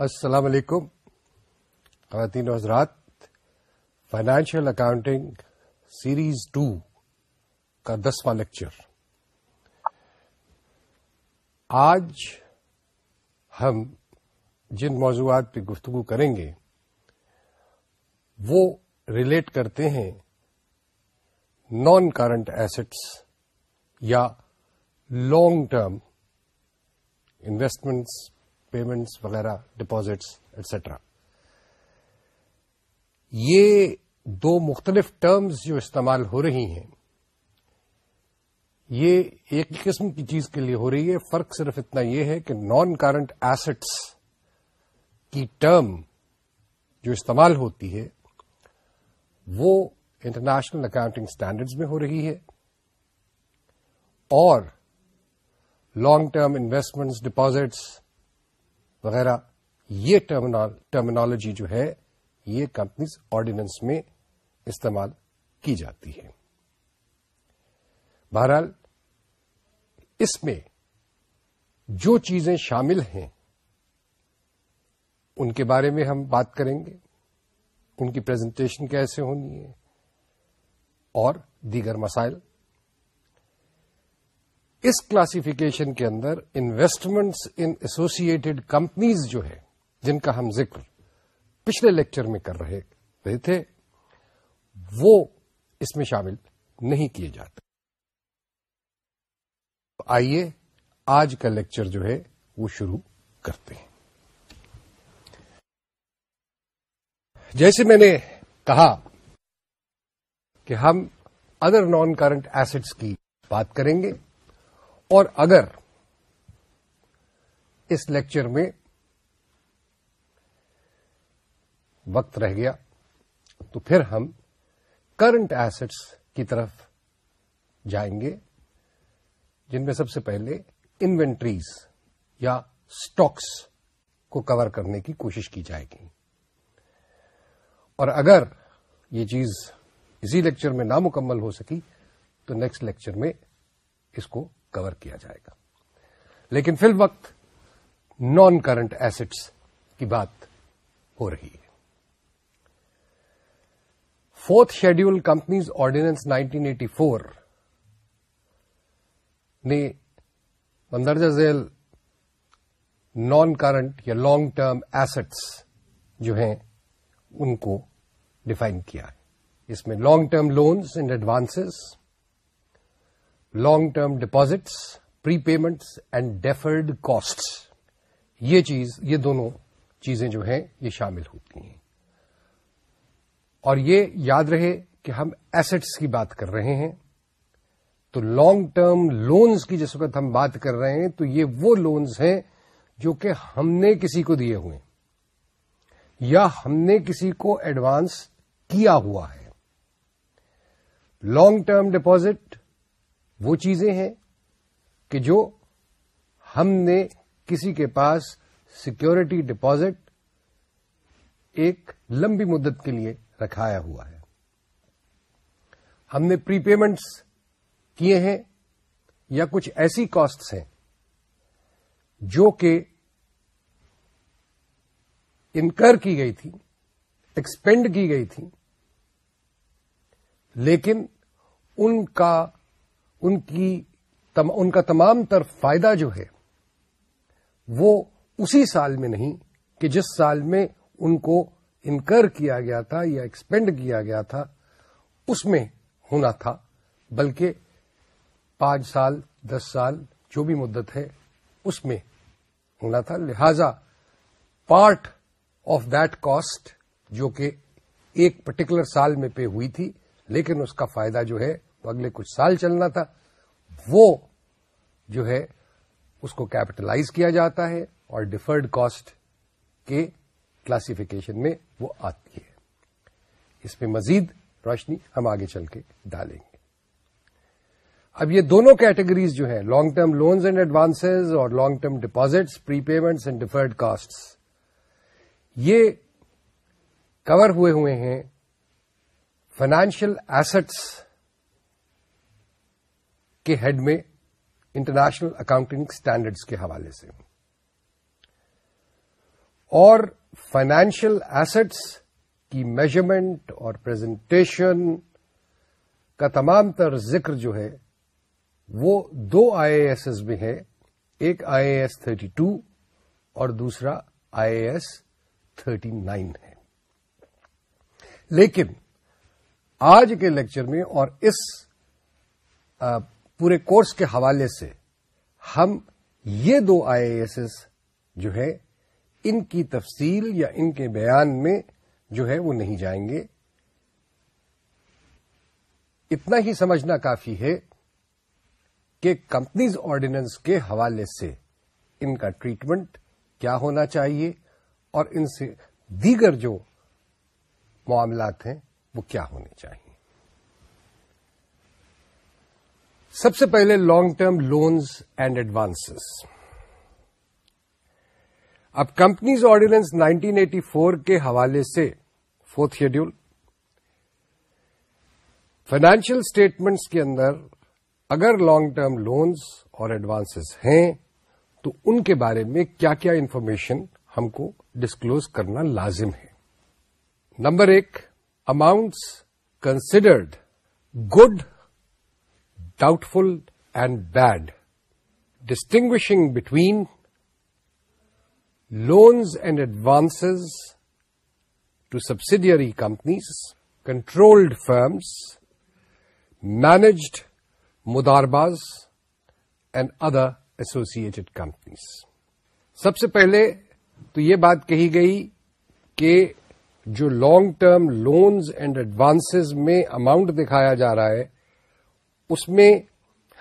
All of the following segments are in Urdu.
السلام علیکم، خواتین و حضرات فائنانشیل اکاؤنٹنگ سیریز ٹو کا دسواں لیکچر۔ آج ہم جن موضوعات پہ گفتگو کریں گے، وہ ریلیٹ کرتے ہیں نان کرنٹ ایسٹس یا لانگ ٹرم انویسٹمنٹس پیمنٹس وغیرہ ڈپازٹس ایٹسٹرا یہ دو مختلف ٹرمز جو استعمال ہو رہی ہیں، یہ ایک قسم کی چیز کے لیے ہو رہی ہے۔ فرق صرف اتنا یہ ہے کہ نان کرنٹ ایسٹس کی ٹرم جو استعمال ہوتی ہے، وہ انٹرنیشنل اکاؤنٹنگ اسٹینڈرڈز میں ہو رہی ہے اور لانگ ٹرم انویسٹمنٹس ڈپازٹس وغیرہ، یہ ٹرمینالوجی جو ہے، یہ کمپنیز آرڈیننس میں استعمال کی جاتی ہے۔ بہرحال، اس میں جو چیزیں شامل ہیں، ان کے بارے میں ہم بات کریں گے۔ ان کی پریزنٹیشن کیسے ہونی ہے اور دیگر مسائل اس کلاسیفیکیشن کے اندر انویسٹمنٹس ان ایسوسیٹڈ کمپنیز جو ہے جن کا ہم ذکر پچھلے لیکچر میں کر رہے رہے تھے، وہ اس میں شامل نہیں کیے جاتے۔ آئیے آج کا لیکچر جو ہے، وہ شروع کرتے ہیں۔ جیسے میں نے کہا کہ ہم ادر نان کرنٹ ایسٹس کی بات کریں گے اور اگر اس لیکچر میں وقت رہ گیا تو پھر ہم کرنٹ ایسٹس کی طرف جائیں گے، جن میں سب سے پہلے انوینٹریز یا اسٹاکس کو کور کرنے کی کوشش کی جائے گی۔ اور اگر یہ چیز اسی لیکچر میں نامکمل ہو سکی تو نیکسٹ لیکچر میں اس کو کور کیا جائے گا۔ لیکن فی الوقت نان کرنٹ ایسٹس کی بات ہو رہی ہے۔ فورتھ شیڈیول کمپنیز آرڈیننس 1984 نے مندرجہ ذیل نان کرنٹ یا لانگ ٹرم ایسٹس جو ہیں ان کو ڈیفائن کیا ہے۔ اس میں long term loans and advances long term deposits prepayments and deferred cost یہ چیز، یہ دونوں چیزیں جو ہیں، یہ شامل ہوتی ہیں۔ اور یہ یاد رہے کہ ہم ایسٹس کی بات کر رہے ہیں۔ تو لانگ ٹرم لونز کی جس وقت ہم بات کر رہے ہیں، تو یہ وہ لونز ہیں جو کہ ہم نے کسی کو دیے ہوئے یا ہم نے کسی کو ایڈوانس کیا ہوا ہے۔ لانگ ٹرم ڈپازٹ وہ چیزیں ہیں کہ جو ہم نے کسی کے پاس سیکورٹی ڈپازٹ ایک لمبی مدت کے لیے رکھایا ہوا ہے۔ ہم نے پری پیمنٹس کیے ہیں یا کچھ ایسی کاسٹس ہیں جو کہ انکر کی گئی تھی ایکسپینڈ کی گئی تھی لیکن ان کا ان کی تم, ان کا تمام تر فائدہ جو ہے وہ اسی سال میں نہیں کہ جس سال میں ان کو انکر کیا گیا تھا یا ایکسپینڈ کیا گیا تھا اس میں ہونا تھا بلکہ پانچ سال دس سال جو بھی مدت ہے اس میں ہونا تھا۔ لہذا پارٹ آف دیٹ کاسٹ جو کہ ایک پرٹیکولر سال میں پے ہوئی تھی لیکن اس کا فائدہ جو ہے اگلے کچھ سال چلنا تھا، وہ جو ہے، اس کو کیپٹلائز کیا جاتا ہے اور ڈیفرڈ کاسٹ کے کلاسیفیکیشن میں وہ آتی ہے۔ اس میں مزید روشنی ہم آگے چل کے ڈالیں گے۔ اب یہ دونوں کیٹیگریز جو ہیں long term loans and advances اور long term deposits prepayments and deferred cost یہ کور ہوئے ہوئے ہیں۔ فائنانشیل ایسٹس کے ہیڈ میں انٹرنیشنل اکاؤنٹنگ اسٹینڈرڈس کے حوالے سے۔ اور فائنینشیل ایسٹس کی میجرمنٹ اور پریزنٹیشن کا تمام تر ذکر جو ہے، وہ دو آئی اے ایس میں ہے، ایک I A S thirty two اور دوسرا I A S thirty nine ہے۔ لیکن آج کے لیکچر میں اور اس پورے کورس کے حوالے سے ہم یہ دو آئی اے ایس جو ہے، ان کی تفصیل یا ان کے بیان میں جو ہے وہ نہیں جائیں گے۔ اتنا ہی سمجھنا کافی ہے کہ کمپنیز آرڈیننس کے حوالے سے ان کا ٹریٹمنٹ کیا ہونا چاہیے اور ان سے دیگر جو معاملات ہیں وہ کیا ہونے چاہیے۔ سب سے پہلے long term loans and advances اب کمپنیز آرڈیننس 1984 کے حوالے سے فورتھ شیڈیول فائنینشیل اسٹیٹمنٹس کے اندر اگر لانگ ٹرم لونز اور ایڈوانسز ہیں تو ان کے بارے میں کیا کیا انفارمیشن ہم کو ڈسکلوز کرنا لازم ہے. نمبر ایک amounts considered good doubtful and bad distinguishing between loans and advances to subsidiary companies controlled firms managed مدارباز and other associated companies سب سے پہلے تو یہ بات کہی گئی کہ جو long term loans and advances میں اماؤنٹ دکھایا جا رہا ہے اس میں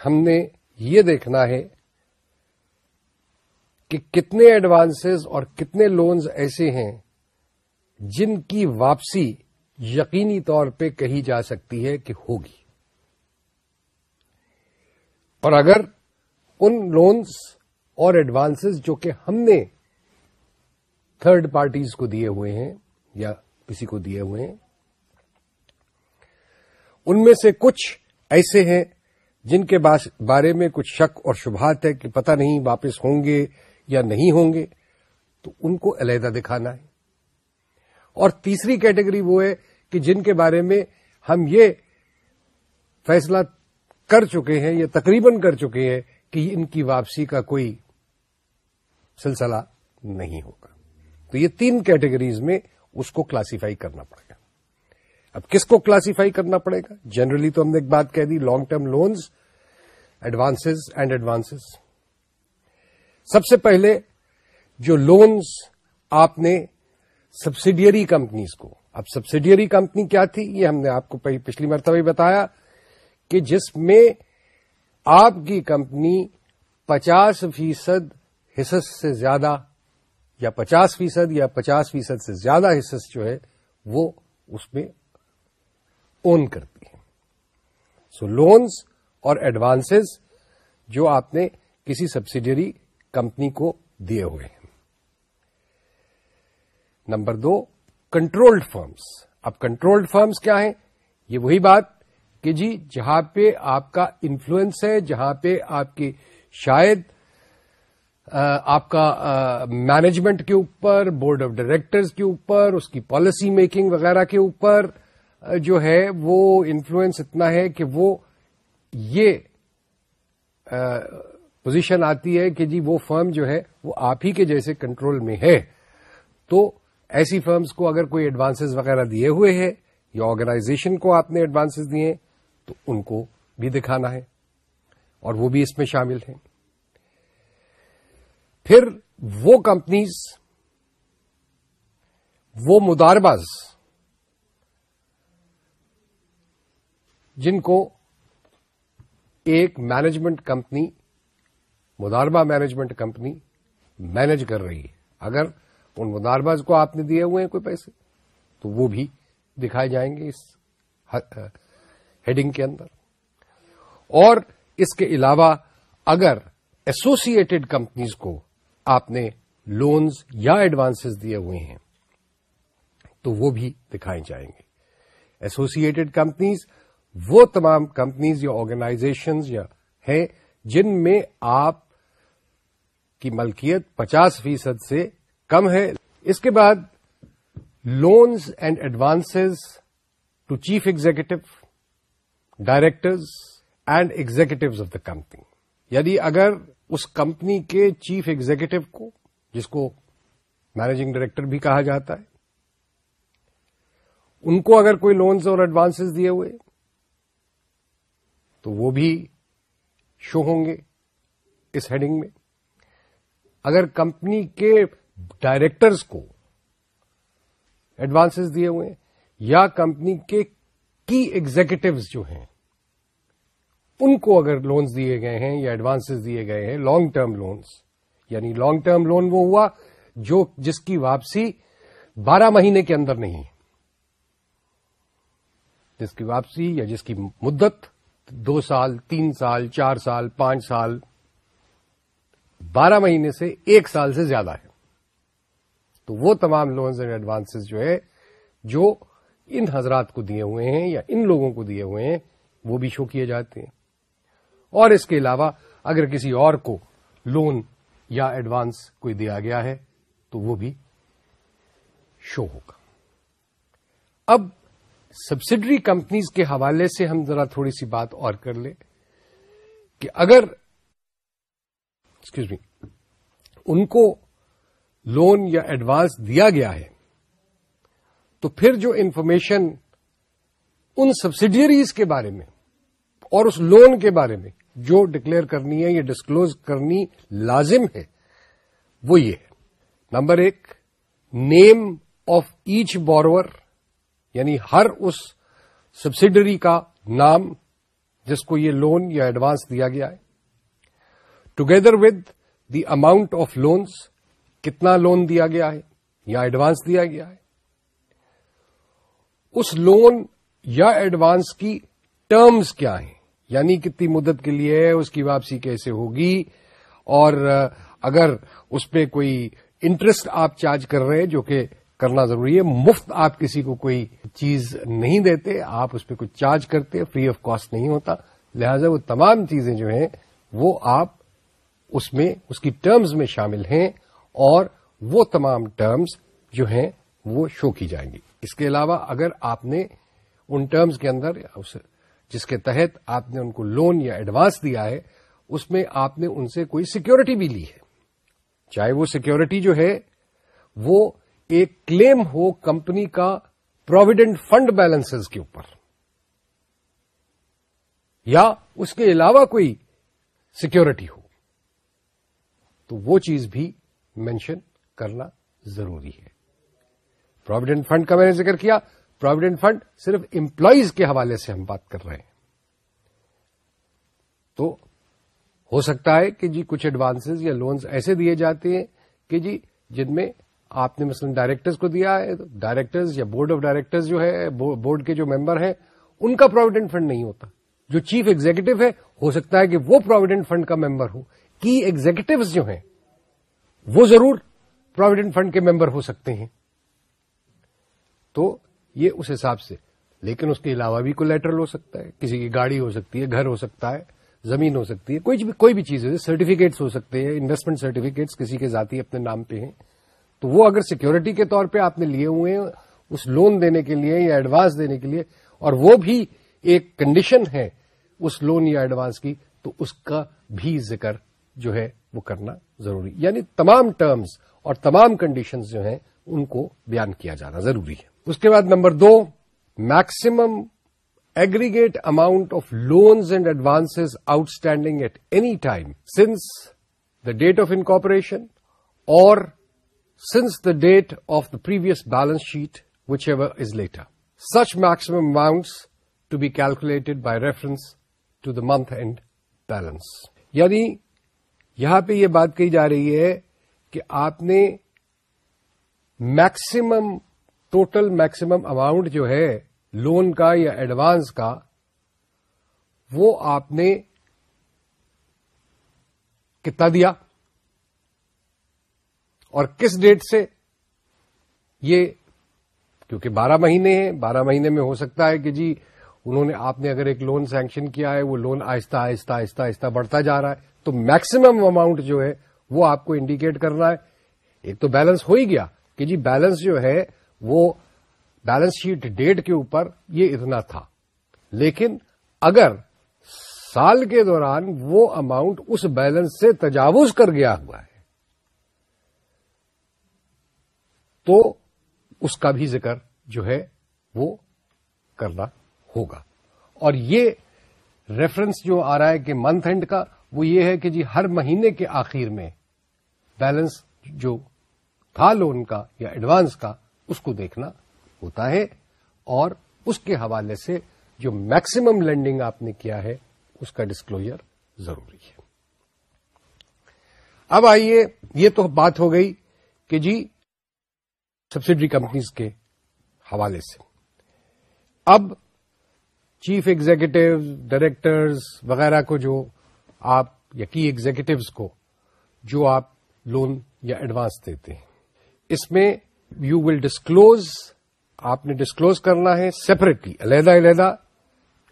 ہم نے یہ دیکھنا ہے کہ کتنے ایڈوانسز اور کتنے لونز ایسے ہیں جن کی واپسی یقینی طور پہ کہی جا سکتی ہے کہ ہوگی۔ اور اگر ان لونز اور ایڈوانسز جو کہ ہم نے تھرڈ پارٹیز کو دیے ہوئے ہیں یا کسی کو دیے ہوئے ہیں، ان میں سے کچھ ایسے ہیں جن کے بارے میں کچھ شک اور شبہات ہے کہ پتہ نہیں واپس ہوں گے یا نہیں ہوں گے، تو ان کو علیحدہ دکھانا ہے۔ اور تیسری کیٹیگری وہ ہے کہ جن کے بارے میں ہم یہ فیصلہ کر چکے ہیں یا تقریباً کر چکے ہیں کہ ان کی واپسی کا کوئی سلسلہ نہیں ہوگا۔ تو یہ تین کیٹیگریز میں اس کو کلاسیفائی کرنا پڑے گا۔ اب کس کو کلاسیفائی کرنا پڑے گا؟ جنرلی تو ہم نے ایک بات کہہ دی long term loans advances and advances سب سے پہلے جو لونز آپ نے سبسڈیری کمپنیز کو، اب سبسڈیری کمپنی کیا تھی؟ یہ ہم نے آپ کو پچھلی مرتبہ بتایا کہ جس میں آپ کی کمپنی پچاس فیصد حصص سے زیادہ یا پچاس فیصد یا پچاس فیصد سے زیادہ حصص جو ہے وہ اس میں اون کرتی ہے سو لونز اور ایڈوانسز جو آپ نے کسی سبسڈیری کمپنی کو دیے ہوئے ہیں۔ نمبر دو کنٹرولڈ فرمز اب کنٹرولڈ فرمز کیا ہیں؟ یہ وہی بات کہ جی جہاں پہ آپ کا انفلوئنس ہے، جہاں پہ آپ کی شاید آپ کا مینجمنٹ کے اوپر بورڈ آف ڈائریکٹرز کے اوپر، اس کی پالیسی میکنگ وغیرہ کے اوپر جو ہے وہ انفلوئنس اتنا ہے کہ وہ یہ پوزیشن آتی ہے کہ جی وہ فرم جو ہے وہ آپ ہی کے جیسے کنٹرول میں ہے۔ تو ایسی فرمز کو اگر کوئی ایڈوانسز وغیرہ دیے ہوئے ہیں، یا آرگنائزیشن کو آپ نے ایڈوانسز دیے، تو ان کو بھی دکھانا ہے اور وہ بھی اس میں شامل ہیں۔ پھر وہ کمپنیز وہ مدارباز جن کو ایک مینجمنٹ کمپنی مداربہ مینجمنٹ کمپنی مینج کر رہی ہے۔ اگر ان مدارباز کو آپ نے دیے ہوئے ہیں کوئی پیسے، تو وہ بھی دکھائے جائیں گے اس ہیڈنگ کے اندر۔ اور اس کے علاوہ اگر ایسوسیٹڈ کمپنیز کو آپ نے لونز یا ایڈوانسز دیے ہوئے ہیں، تو وہ بھی دکھائے جائیں گے۔ ایسوسیٹڈ کمپنیز وہ تمام کمپنیز یا آرگنائزیشنز یا ہیں جن میں آپ کی ملکیت پچاس فیصد سے کم ہے۔ اس کے بعد loans and advances to chief executive directors and executives of the company یعنی اگر اس کمپنی کے چیف ایگزیکٹو کو، جس کو مینیجنگ ڈائریکٹر بھی کہا جاتا ہے، ان کو اگر کوئی لونز اور ایڈوانسز دیے ہوئے تو وہ بھی شو ہوں گے اس ہیڈنگ میں۔ اگر کمپنی کے ڈائریکٹرز کو ایڈوانسز دیے ہوئے ہیں یا کمپنی کے کی ایگزیکٹوز جو ہیں، ان کو اگر لونز دیے گئے ہیں یا ایڈوانسز دیے گئے ہیں، لانگ ٹرم لونز یعنی لانگ ٹرم لون وہ ہوا جو جس کی واپسی بارہ مہینے کے اندر نہیں جس کی واپسی یا جس کی مدت دو سال، تین سال، چار سال، پانچ سال، بارہ مہینے سے ایک سال سے زیادہ ہے۔ تو وہ تمام لونز اینڈ ایڈوانسز جو ہے جو ان حضرات کو دیے ہوئے ہیں یا ان لوگوں کو دیے ہوئے ہیں، وہ بھی شو کیے جاتے ہیں۔ اور اس کے علاوہ، اگر کسی اور کو لون یا ایڈوانس کوئی دیا گیا ہے، تو وہ بھی شو ہوگا۔ اب سبسڈری کمپنیز کے حوالے سے ہم ذرا تھوڑی سی بات اور کر لیں کہ اگر ایکسکیوز می ان کو لون یا ایڈوانس دیا گیا ہے، تو پھر جو انفارمیشن ان سبسڈیریز کے بارے میں اور اس لون کے بارے میں جو ڈکلیئر کرنی ہے یا ڈسکلوز کرنی لازم ہے، وہ یہ ہے۔ نمبر ایک، نیم آف ایچ بورور یعنی ہر اس سبسڈری کا نام جس کو یہ لون یا ایڈوانس دیا گیا ہے۔ Together with the amount of loans کتنا لون دیا گیا ہے یا ایڈوانس دیا گیا ہے۔ اس لون یا ایڈوانس کی ٹرمز کیا ہیں؟ یعنی کتنی مدت کے لیے ہے اس کی واپسی کیسے ہوگی؟ اور اگر اس پہ کوئی انٹرسٹ آپ چارج کر رہے ہیں جو کہ کرنا ضروری ہے۔ مفت آپ کسی کو کوئی چیز نہیں دیتے، آپ اس پہ کچھ چارج کرتے فری آف کاسٹ نہیں ہوتا۔ لہذا وہ تمام چیزیں جو ہیں، وہ آپ اس میں، اس کی ٹرمز میں شامل ہیں اور وہ تمام ٹرمز جو ہیں، وہ شو کی جائیں گی۔ اس کے علاوہ اگر آپ نے ان ٹرمز کے اندر جس کے تحت آپ نے ان کو لون یا ایڈوانس دیا ہے، اس میں آپ نے ان سے کوئی سیکیورٹی بھی لی ہے۔ چاہے وہ سیکیورٹی جو ہے، وہ ایک کلیم ہو کمپنی کا پروویڈنٹ فنڈ بیلنس کے اوپر۔ یا اس کے علاوہ کوئی سیکیورٹی ہو۔ تو وہ چیز بھی مینشن کرنا ضروری ہے۔ پروویڈنٹ فنڈ کا میں نے ذکر کیا۔ پروویڈنٹ فنڈ صرف امپلائیز کے حوالے سے ہم بات کر رہے ہیں۔ تو ہو سکتا ہے کہ جی کچھ ایڈوانسز یا لونز ایسے دیے جاتے ہیں کہ جی جن میں آپ نے مثلاً ڈائریکٹرز کو دیا ہے ڈائریکٹرز یا بورڈ آف ڈائریکٹرز جو ہے بورڈ کے جو ممبر ہیں، ان کا پروویڈنٹ فنڈ نہیں ہوتا۔ جو چیف ایگزیکٹو ہے، ہو سکتا ہے کہ وہ پروویڈنٹ فنڈ کا ممبر ہو۔ کی ایگزیکٹوز جو ہیں، وہ ضرور پروویڈنٹ فنڈ کے ممبر ہو سکتے ہیں۔ تو یہ اس حساب سے۔ لیکن اس کے علاوہ بھی کولیٹرل ہو سکتا ہے۔ کسی کی گاڑی ہو سکتی ہے، گھر ہو سکتا ہے، زمین ہو سکتی ہے، کوئی بھی کوئی بھی چیز ہے سرٹیفکیٹس ہو سکتے ہیں انویسٹمنٹ سرٹیفکیٹس کسی کے ذاتی اپنے نام پہ ہیں۔ تو وہ اگر سیکیورٹی کے طور پہ آپ نے لیے ہوئے ہیں، اس لون دینے کے لیے یا ایڈوانس دینے کے لیے، اور وہ بھی ایک کنڈیشن ہے اس لون یا ایڈوانس کی، تو اس کا بھی ذکر جو ہے وہ کرنا ضروری۔ یعنی تمام ٹرمز اور تمام کنڈیشنز جو ہیں، ان کو بیان کیا جانا ضروری ہے۔ اس کے بعد number do maximum aggregate amount of loans and advance outstanding at any time since the date of incorporation اور since the date of the previous balance sheet whichever is later such maximum amounts to be calculated by reference to the month end balance یعنی یہاں پہ یہ بات کہی جا رہی ہے کہ آپ نے میکسیمم ٹوٹل میکسیمم اماؤنٹ جو ہے لون کا یا ایڈوانس کا وہ آپ نے کتنا دیا اور کس ڈیٹ سے یہ کیونکہ بارہ مہینے ہیں، بارہ مہینے میں ہو سکتا ہے کہ جی انہوں نے آپ نے اگر ایک لون سینکشن کیا ہے، وہ لون آہستہ آہستہ آہستہ آہستہ بڑھتا جا رہا ہے، تو میکسیمم اماؤنٹ جو ہے وہ آپ کو انڈیکیٹ کرنا ہے۔ ایک تو بیلنس ہو ہی گیا کہ جی بیلنس جو ہے وہ بیلنس شیٹ ڈیٹ کے اوپر یہ اتنا تھا۔ لیکن اگر سال کے دوران وہ اماؤنٹ اس بیلنس سے تجاوز کر گیا ہوا ہے تو اس کا بھی ذکر جو ہے وہ کرنا ہوگا۔ اور یہ ریفرنس جو آ رہا ہے کہ منتھ اینڈ کا، وہ یہ ہے کہ جی ہر مہینے کے آخر میں بیلنس جو تھا لون کا یا ایڈوانس کا، اس کو دیکھنا ہوتا ہے۔ اور اس کے حوالے سے جو میکسیمم لینڈنگ آپ نے کیا ہے، اس کا ڈسکلوجر ضروری ہے۔ اب آئیے، یہ تو بات ہو گئی کہ جی سبسڈری کمپنیز کے حوالے سے۔ اب چیف ایگزیکٹو ڈائریکٹرز وغیرہ کو جو آپ، یا کی ایگزیکٹوز کو جو آپ لون یا ایڈوانس دیتے ہیں۔ اس میں یو ول ڈسکلوز آپ نے ڈسکلوز کرنا ہے سیپریٹلی علیحدہ علیحدہ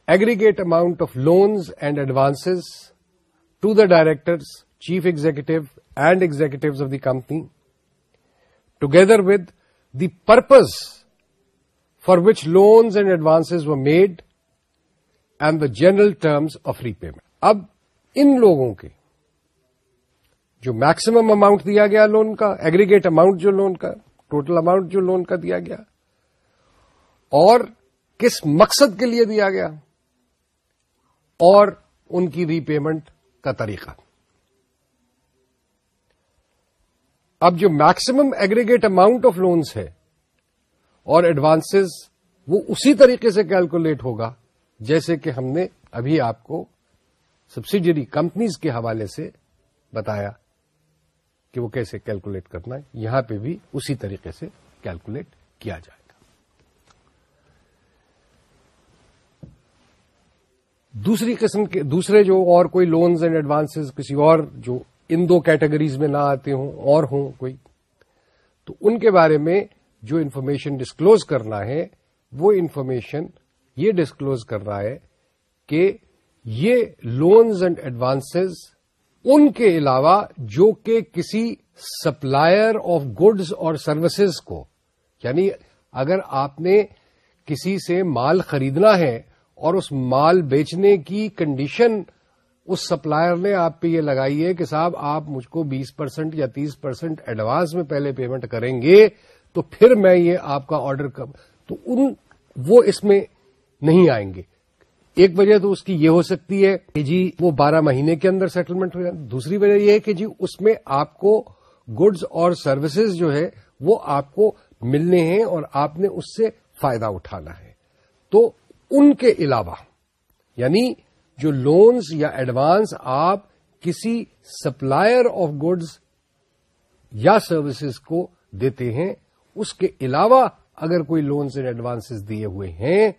aggregate amount of loans and advance to the directors chief executive and executives of the company together with the purpose for which loans and advance were made and the general terms of repayment اب ان لوگوں کے جو میکسیمم اماؤنٹ دیا گیا لون کا، ایگریگیٹ اماؤنٹ جو لون کا، ٹوٹل اماؤنٹ جو لون کا دیا گیا، اور کس مقصد کے لیے دیا گیا، اور ان کی ری پیمنٹ کا طریقہ۔ اب جو maximum aggregate amount of loans ہے اور ایڈوانسز وہ اسی طریقے سے کیلکولیٹ ہوگا جیسے کہ ہم نے ابھی آپ کو سبسڈیری کمپنیز کے حوالے سے بتایا کہ وہ کیسے کیلکولیٹ کرنا ہے۔ یہاں پہ بھی اسی طریقے سے کیلکولیٹ کیا جائے گا۔ دوسری قسم کے دوسرے جو اور کوئی لونز اینڈ ایڈوانس کسی اور جو ان دو کیٹیگریز میں نہ آتے ہوں، اور ہوں کوئی۔ تو ان کے بارے میں جو انفارمیشن ڈسکلوز کرنا ہے، وہ انفارمیشن یہ ڈسکلوز کر رہا ہے کہ یہ لونز اینڈ ایڈوانسز ان کے علاوہ جو کہ کسی سپلائر آف گڈز اور سروسز کو یعنی اگر آپ نے کسی سے مال خریدنا ہے اور اس مال بیچنے کی کنڈیشن اس سپلائر نے آپ پہ یہ لگائی ہے کہ صاحب، آپ مجھ کو بیس پرسینٹ یا تیس پرسینٹ ایڈوانس میں پہلے پیمنٹ کریں گے، تو پھر میں یہ آپ کا آرڈر کر تو ان وہ اس میں نہیں آئیں گے۔ ایک وجہ تو اس کی یہ ہو سکتی ہے کہ جی وہ بارہ مہینے کے اندر سیٹلمنٹ ہو جائے۔ دوسری وجہ یہ ہے کہ جی اس میں آپ کو گڈز اور سروسز جو ہے، وہ آپ کو ملنے ہیں اور آپ نے اس سے فائدہ اٹھانا ہے۔ تو ان کے علاوہ یعنی جو لونز یا ایڈوانس آپ کسی سپلائر آف گڈز یا سروسز کو دیتے ہیں، اس کے علاوہ اگر کوئی لونز اینڈ ایڈوانس دیے ہوئے ہیں،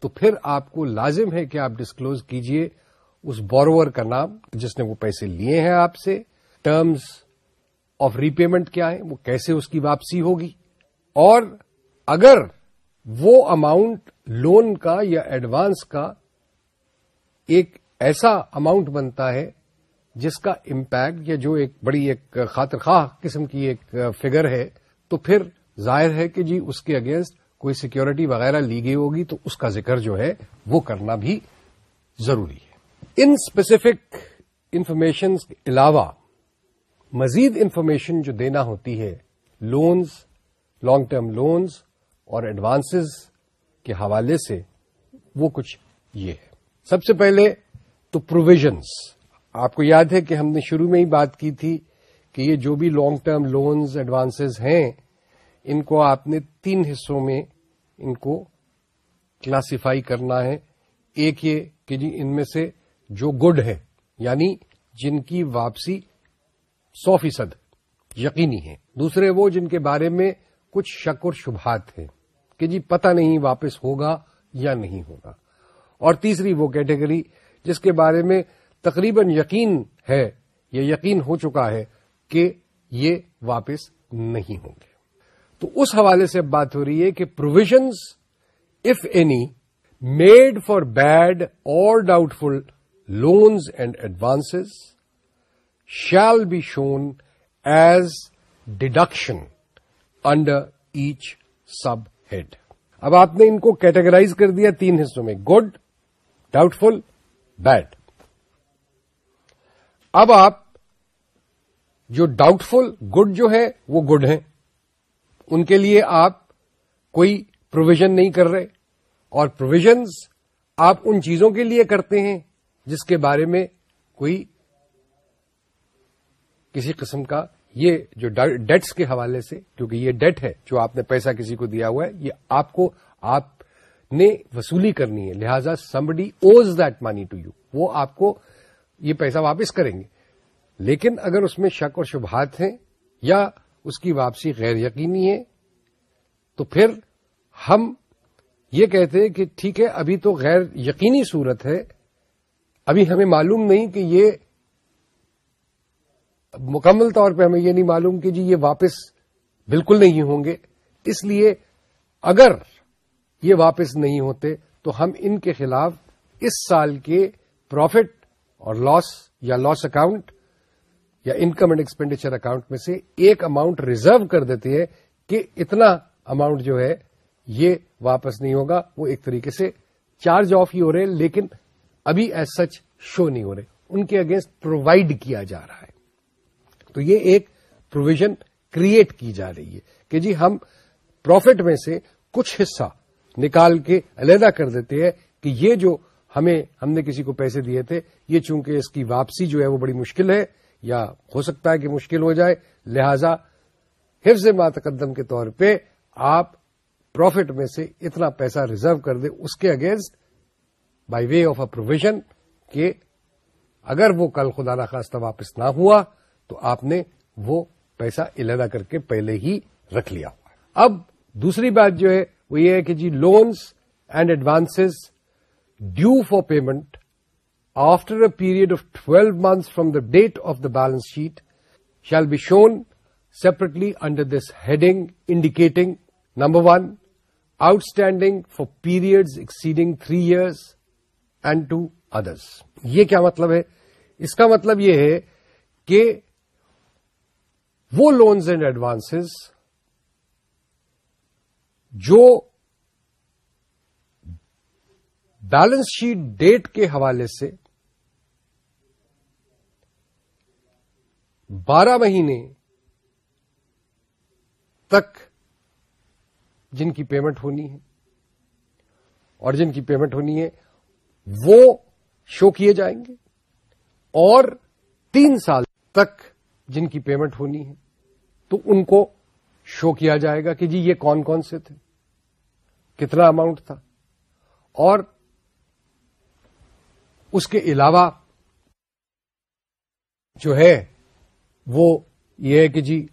تو پھر آپ کو لازم ہے کہ آپ ڈسکلوز کیجیے اس بورور کا نام جس نے وہ پیسے لیے ہیں آپ سے۔ ٹرمز آف ری پیمنٹ کیا ہے وہ کیسے اس کی واپسی ہوگی؟ اور اگر وہ اماؤنٹ لون کا یا ایڈوانس کا ایک ایسا اماؤنٹ بنتا ہے جس کا امپیکٹ یا جو ایک بڑی ایک خاطر خواہ قسم کی ایک فگر ہے، تو پھر ظاہر ہے کہ جی اس کے اگینسٹ کوئی سیکیورٹی وغیرہ لی گئی ہوگی، تو اس کا ذکر جو ہے وہ کرنا بھی ضروری ہے۔ ان اسپیسیفک انفارمیشن کے علاوہ مزید انفارمیشن جو دینا ہوتی ہے لونز لانگ ٹرم لونز اور ایڈوانسز کے حوالے سے وہ کچھ یہ ہے۔ سب سے پہلے تو پروویژنس آپ کو یاد ہے کہ ہم نے شروع میں ہی بات کی تھی کہ یہ جو بھی لانگ ٹرم لونز ایڈوانسز ہیں، ان کو آپ نے تین حصوں میں ان کو کلاسیفائی کرنا ہے۔ ایک یہ کہ جی ان میں سے جو گڈ ہے یعنی جن کی واپسی سو فیصد یقینی ہے۔ دوسرے وہ جن کے بارے میں کچھ شک اور شبہات ہیں کہ جی پتہ نہیں واپس ہوگا یا نہیں ہوگا۔ اور تیسری وہ کیٹیگری جس کے بارے میں تقریباً یقین ہے، یا یقین ہو چکا ہے کہ یہ واپس نہیں ہوں گے۔ تو اس حوالے سے بات ہو رہی ہے کہ provisions if any made for bad اور doubtful loans and advance shall be shown as deduction under each sub head اب آپ نے ان کو کیٹیگرائز کر دیا تین حصوں میں۔ گڈ ڈاؤٹ فل بیڈ اب آپ جو ڈاؤٹ فل گڈ جو ہے، وہ گڈ ہیں. ان کے لیے آپ کوئی پروویژن نہیں کر رہے. اور پروویژنز آپ ان چیزوں کے لیے کرتے ہیں جس کے بارے میں کوئی کسی قسم کا یہ جو ڈیٹس کے حوالے سے، کیونکہ یہ ڈیٹ ہے جو آپ نے پیسہ کسی کو دیا ہوا ہے، یہ آپ کو، آپ نے وصولی کرنی ہے، لہذا somebody owes that money to you وہ آپ کو یہ پیسہ واپس کریں گے۔ لیکن اگر اس میں شک اور شبہات ہیں یا اس کی واپسی غیر یقینی ہے، تو پھر ہم یہ کہتے ہیں کہ ٹھیک ہے، ابھی تو غیر یقینی صورت ہے۔ ابھی ہمیں معلوم نہیں کہ یہ مکمل طور پہ ہمیں یہ نہیں معلوم کہ جی یہ واپس بالکل نہیں ہوں گے۔ اس لیے اگر یہ واپس نہیں ہوتے، تو ہم ان کے خلاف اس سال کے پروفٹ اور لاس یا لاس اکاؤنٹ یا انکم اینڈ ایکسپینڈیچر اکاؤنٹ میں سے ایک اماؤنٹ ریزرو کر دیتے ہیں کہ اتنا اماؤنٹ جو ہے یہ واپس نہیں ہوگا۔ وہ ایک طریقے سے چارج آف ہی ہو رہے لیکن ابھی ایز سچ شو نہیں ہو رہے۔ ان کے اگینسٹ پرووائڈ کیا جا رہا ہے۔ تو یہ ایک پروویژن کریٹ کی جا رہی ہے کہ جی ہم پروفٹ میں سے کچھ حصہ نکال کے علیحدہ کر دیتے ہیں کہ یہ جو ہمیں، ہم نے کسی کو پیسے دیے تھے، یہ چونکہ اس کی واپسی جو ہے وہ بڑی مشکل ہے، یا ہو سکتا ہے کہ مشکل ہو جائے، لہذا حفظ ماتقدم کے طور پہ آپ پروفٹ میں سے اتنا پیسہ ریزرو کر دیں اس کے against by way of a provision کہ اگر وہ کل خدا نخواستہ واپس نہ ہوا تو آپ نے وہ پیسہ علیحدہ کر کے پہلے ہی رکھ لیا۔ اب دوسری بات جو ہے وہ یہ ہے کہ جی loans and advance due for payment after a period of twelve months from the date of the balance sheet shall be shown separately under this heading indicating number one outstanding for periods exceeding three years and two others یہ کیا مطلب ہے؟ اس کا مطلب یہ ہے کہ وہ لونز اینڈ ایڈوانسز جو بیلنس شیٹ ڈیٹ کے حوالے سے بارہ مہینے تک جن کی پیمنٹ ہونی ہے اور جن کی پیمنٹ ہونی ہے وہ شو کیے جائیں گے اور تین سال تک جن کی پیمنٹ ہونی ہے تو ان کو شو کیا جائے گا کہ جی یہ کون کون سے تھے؟ کتنا اماؤنٹ تھا؟ اور اس کے علاوہ جو ہے وہ یہ ہے کہ جی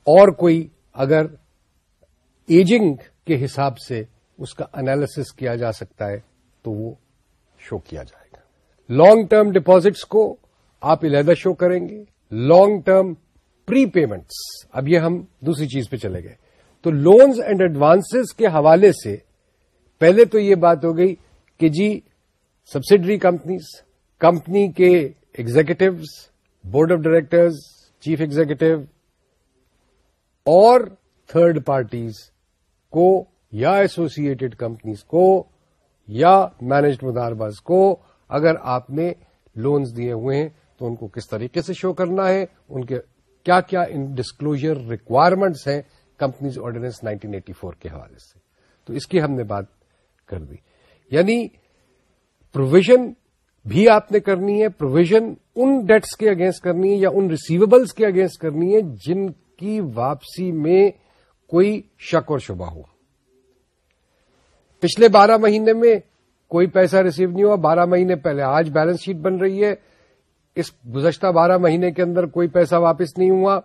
اور کوئی اگر ایجنگ کے حساب سے اس کا انالسس کیا جا سکتا ہے تو وہ شو کیا جائے گا۔ لانگ ٹرم ڈپازٹس کو آپ علیحدہ شو کریں گے۔ لانگ ٹرم پری پیمنٹس اب یہ ہم دوسری چیز پہ چلے گئے۔ تو لونز اینڈ ایڈوانسز کے حوالے سے پہلے تو یہ بات ہو گئی کہ جی سبسڈری کمپنیز کمپنی کے executives board of directors chief executive اور تھرڈ پارٹیز کو یا ایسوسیٹڈ کمپنیز کو یا مینجڈ مدارباز کو اگر آپ نے لونز دیے ہوئے ہیں تو ان کو کس طریقے سے شو کرنا ہے؟ ان کے کیا کیا ان ڈسکلوجر ریکوائرمنٹس ہیں کمپنیز آرڈیننس 1984 کے حوالے سے؟ تو اس کی ہم نے بات کر دی۔ یعنی پروویژن بھی آپ نے کرنی ہے پروویژن ان ڈیٹس کے اگینسٹ کرنی ہے یا ان ریسیویبلس کے اگینسٹ کرنی ہے جن کی واپسی میں کوئی شک اور شبہ ہو۔ پچھلے بارہ مہینے میں کوئی پیسہ ریسیو نہیں ہوا، بارہ مہینے پہلے آج بیلنس شیٹ بن رہی ہے۔ اس گزشتہ بارہ مہینے کے اندر کوئی پیسہ واپس نہیں ہوا۔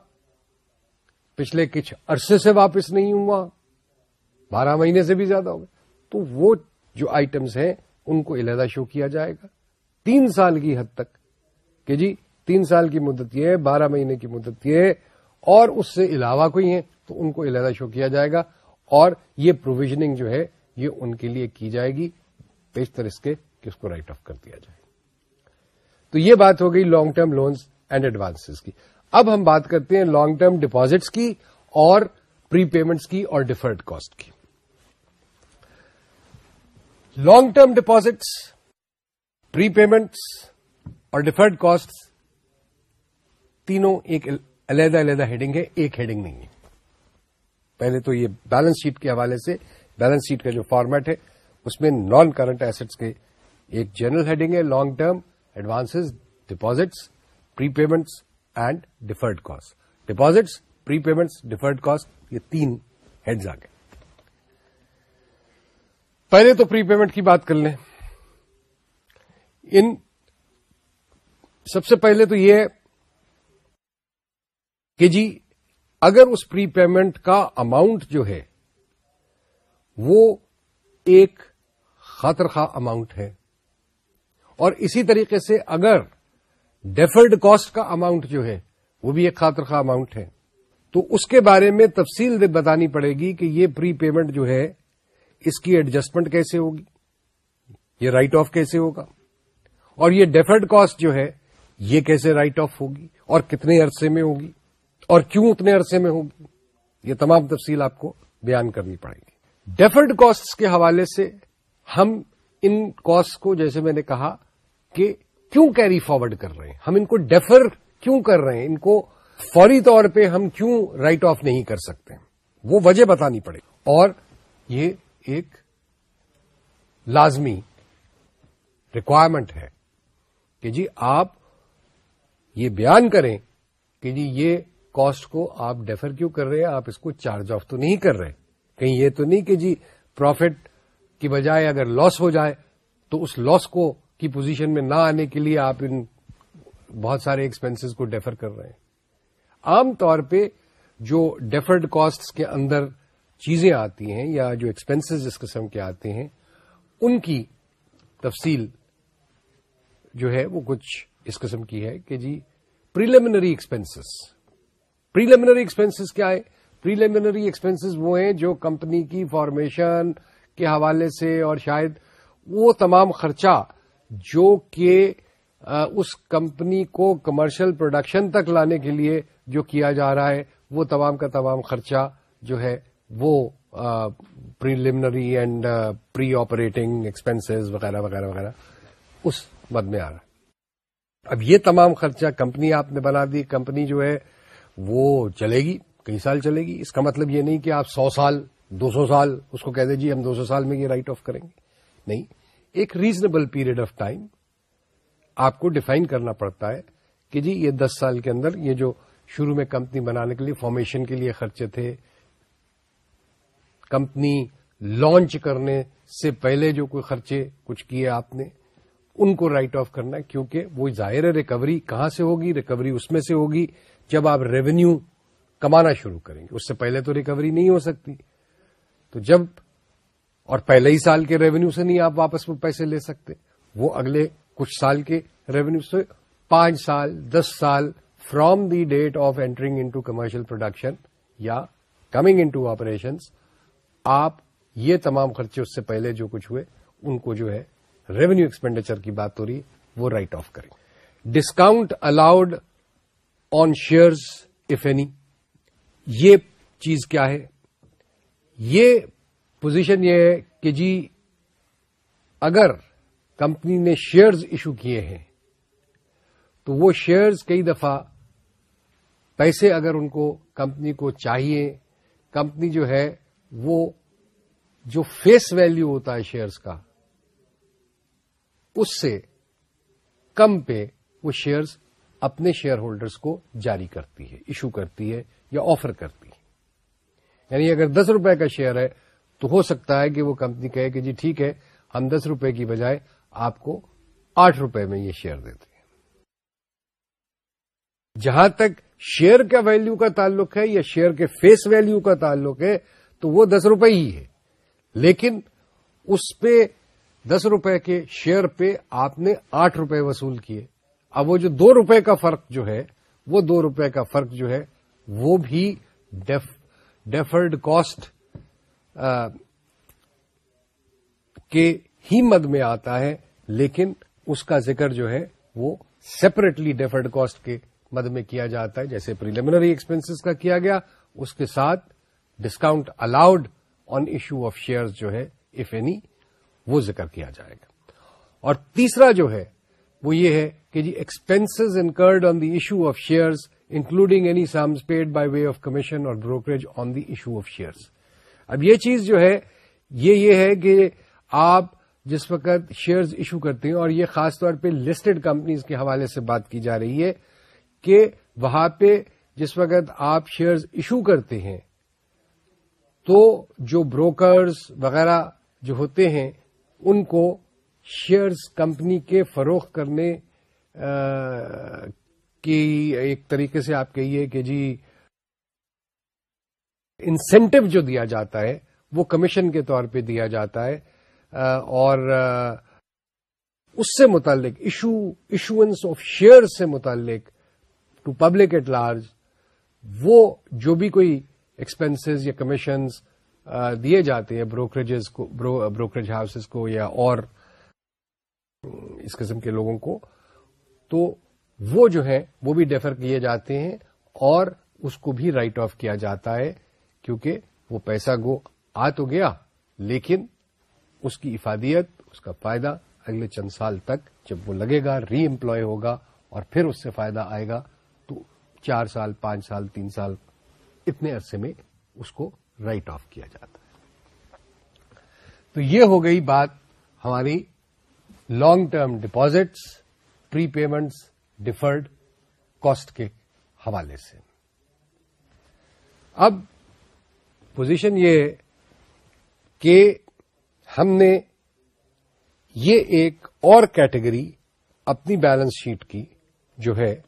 پچھلے کچھ عرصے سے واپس نہیں ہوا۔ بارہ مہینے سے بھی زیادہ ہوگا تو وہ جو آئٹمس ہیں، ان کو علیحدہ شو کیا جائے گا۔ تین سال کی حد تک۔ کہ جی تین سال کی مدت یہ ہے، بارہ مہینے کی مدت یہ ہے۔ اور اس سے علاوہ کوئی ہیں، تو ان کو علیحدہ شو کیا جائے گا۔ اور یہ پروویژنگ جو ہے، یہ ان کے لیے کی جائے گی۔ بیشتر اس کے کہ اس کو رائٹ آف کر دیا جائے۔ گا تو یہ بات ہو گئی long term loans and advances کی۔ اب ہم بات کرتے ہیں لانگ ٹرم ڈپازٹس کی اور پری پیمنٹس کی اور ڈیفرڈ کاسٹ کی۔ Long term deposits prepayments اور ڈیفرڈ کاسٹ تینوں ایک علیحدہ علیحدہ ہیڈنگ ہے، ایک ہیڈنگ نہیں ہے۔ پہلے تو یہ بیلنس شیٹ کے حوالے سے بیلنس شیٹ کا جو فارمیٹ ہے، اس میں نان کرنٹ ایسٹس کے ایک جنرل ہیڈنگ ہے long term advance deposits prepayments and deferred cost deposits prepayments deferred cost یہ تین ہیڈز آ گئے پہلے تو پری پیمنٹ کی بات کر لیں۔ ان سب سے پہلے تو یہ کہ جی اگر اس پری پیمنٹ کا اماؤنٹ جو ہے، وہ ایک خاطر خواہ اماؤنٹ ہے اور اسی طریقے سے اگر ڈیفرڈ کاسٹ کا اماؤنٹ جو ہے وہ بھی ایک خاطر خواہ اماؤنٹ ہے، تو اس کے بارے میں تفصیل بتانی پڑے گی کہ یہ پری پیمنٹ جو ہے، اس کی ایڈجسٹمنٹ کیسے ہوگی؟ یہ رائٹ آف کیسے ہوگا؟ اور یہ ڈیفرڈ کاسٹ جو ہے، یہ کیسے رائٹ آف ہوگی؟ اور کتنے عرصے میں ہوگی؟ اور کیوں اتنے عرصے میں ہوگی؟ یہ تمام تفصیل آپ کو بیان کرنی پڑے گی۔ ڈیفرڈ کاسٹ کے حوالے سے ہم ان کاسٹ کو جیسے میں نے کہا کہ کیوں کیری فارورڈ کر رہے ہیں؟ ہم ان کو ڈیفر کیوں کر رہے ہیں؟ ان کو فوری طور پہ ہم کیوں رائٹ آف نہیں کر سکتے؟ وہ وجہ بتانی پڑے۔ اور یہ ایک لازمی ریکوائرمنٹ ہے کہ جی آپ یہ بیان کریں کہ جی یہ کاسٹ کو آپ ڈیفر کیوں کر رہے ہیں؟ آپ اس کو چارج آف تو نہیں کر رہے۔ کہیں یہ تو نہیں کہ جی پروفٹ کی بجائے اگر لاس ہو جائے، تو اس لاس کو کی پوزیشن میں نہ آنے کے لیے آپ ان بہت سارے ایکسپینسز کو ڈیفر کر رہے ہیں۔ عام طور پہ جو ڈیفرڈ کاسٹ کے اندر چیزیں آتی ہیں یا جو ایکسپینسز اس قسم کے آتے ہیں، ان کی تفصیل جو ہے وہ کچھ اس قسم کی ہے کہ جی پریلیمنری ایکسپینسز پریلیمنری ایکسپینسز کیا ہے؟ پریلیمنری ایکسپینسز وہ ہیں جو کمپنی کی فارمیشن کے حوالے سے اور شاید وہ تمام خرچہ جو کہ اس کمپنی کو کمرشل پروڈکشن تک لانے کے لیے جو کیا جا رہا ہے، وہ تمام کا تمام خرچہ جو ہے وہ preliminary and pre operating expenses وغیرہ وغیرہ وغیرہ، اس مد میں آ رہا ہے۔ اب یہ تمام خرچہ کمپنی آپ نے بنا دی، کمپنی جو ہے وہ چلے گی، کئی سال چلے گی۔ اس کا مطلب یہ نہیں کہ آپ سو سال دو سو سال، اس کو کہہ دیں جی ہم دو سو سال میں یہ رائٹ آف کریں گے۔ نہیں، ایک ریزنیبل پیریڈ آف ٹائم آپ کو ڈیفائن کرنا پڑتا ہے کہ جی یہ دس سال کے اندر یہ جو شروع میں کمپنی بنانے کے لیے فارمیشن کے لیے خرچے تھے کمپنی لانچ کرنے سے پہلے جو کوئی خرچے کچھ کیے آپ نے، ان کو رائٹ آف کرنا ہے کیونکہ وہ ظاہر ہے ریکوری کہاں سے ہوگی ریکوری اس میں سے ہوگی۔ جب آپ ریونیو کمانا شروع کریں گے، اس سے پہلے تو ریکوری نہیں ہو سکتی۔ تو جب اور پہلے ہی سال کے ریونیو سے نہیں آپ واپس وہ پیسے لے سکتے، وہ اگلے کچھ سال کے ریونیو سے پانچ سال، دس سال from the date of entering into commercial production یا کمنگ انٹو آپریشنس آپ یہ تمام خرچے اس سے پہلے جو کچھ ہوئے، ان کو جو ہے ریونیو ایکسپینڈیچر کی بات ہو رہی وہ رائٹ آف کریں۔ Discount allowed on shares if any یہ چیز کیا ہے؟ یہ پوزیشن یہ ہے کہ جی اگر کمپنی نے شیئرز ایشو کیے ہیں، تو وہ شیئرز کئی دفعہ پیسے اگر ان کو کمپنی کو چاہیے، کمپنی جو ہے وہ جو فیس ویلیو ہوتا ہے شیئرز کا، اس سے کم پہ وہ شیئرز اپنے شیئر ہولڈرز کو جاری کرتی ہے ایشو کرتی ہے یا آفر کرتی ہے۔ یعنی اگر دس روپے کا شیئر ہے تو ہو سکتا ہے کہ وہ کمپنی کہے کہ جی ٹھیک ہے، ہم دس روپے کی بجائے آپ کو آٹھ روپے میں یہ شیئر دیتے ہیں جہاں تک شیئر کا ویلیو کا تعلق ہے یا شیئر کے فیس ویلیو کا تعلق ہے، تو وہ دس روپے ہی ہے۔ لیکن اس پہ دس روپے کے شیئر پہ آپ نے آٹھ روپے وصول کیے۔ اب وہ جو دو روپے کا فرق جو ہے، وہ دو روپے کا فرق جو ہے، وہ بھی ڈیف ڈیفرڈ کاسٹ کے ہی مد میں آتا ہے، لیکن اس کا ذکر جو ہے وہ سیپریٹلی ڈیفرڈ کاسٹ کے مد میں کیا جاتا ہے، جیسے پریلیمنری ایکسپینسز کا کیا گیا، اس کے ساتھ discount allowed on issue of share جو ہے اف اینی وہ ذکر کیا جائے گا۔ اور تیسرا جو ہے، وہ یہ ہے کہ جی expenses incurred on the issue of shares including any sums paid by way of commission اور brokerage on the issue of shares اب یہ چیز جو ہے، یہ یہ ہے کہ آپ جس وقت شیئرز ایشو کرتے ہیں اور یہ خاص طور پہ لسٹڈ کمپنیز کے حوالے سے بات کی جا رہی ہے کہ وہاں پہ جس وقت آپ شیئرز ایشو کرتے ہیں، تو جو بروکرز وغیرہ جو ہوتے ہیں، ان کو شیئرز کمپنی کے فروخت کرنے کی ایک طریقے سے آپ کہیے کہ جی انسینٹو جو دیا جاتا ہے، وہ کمیشن کے طور پہ دیا جاتا ہے اور اس سے متعلق ایشو ایشوئنس آف شیئر سے متعلق ٹو پبلک ایٹ لارج وہ جو بھی کوئی ایکسپینسز یا کمیشنز دیے جاتے ہیں بروکریجز کو بروکریج ہاؤسز کو یا اور اس قسم کے لوگوں کو، تو وہ جو ہے وہ بھی ڈیفر کیے جاتے ہیں اور اس کو بھی رائٹ آف کیا جاتا ہے کیونکہ وہ پیسہ گو آ تو گیا، لیکن اس کی افادیت، اس کا فائدہ اگلے چند سال تک جب وہ لگے گا ری امپلوائے ہوگا اور پھر اس سے فائدہ آئے گا، تو چار سال، پانچ سال، تین سال اتنے عرصے میں اس کو رائٹ آف کیا جاتا ہے۔ تو یہ ہو گئی بات ہماری long term deposits prepayments deferred cost کے حوالے سے۔ اب پوزیشن یہ کہ ہم نے یہ ایک اور کیٹیگری اپنی بیلنس شیٹ کی جو ہے،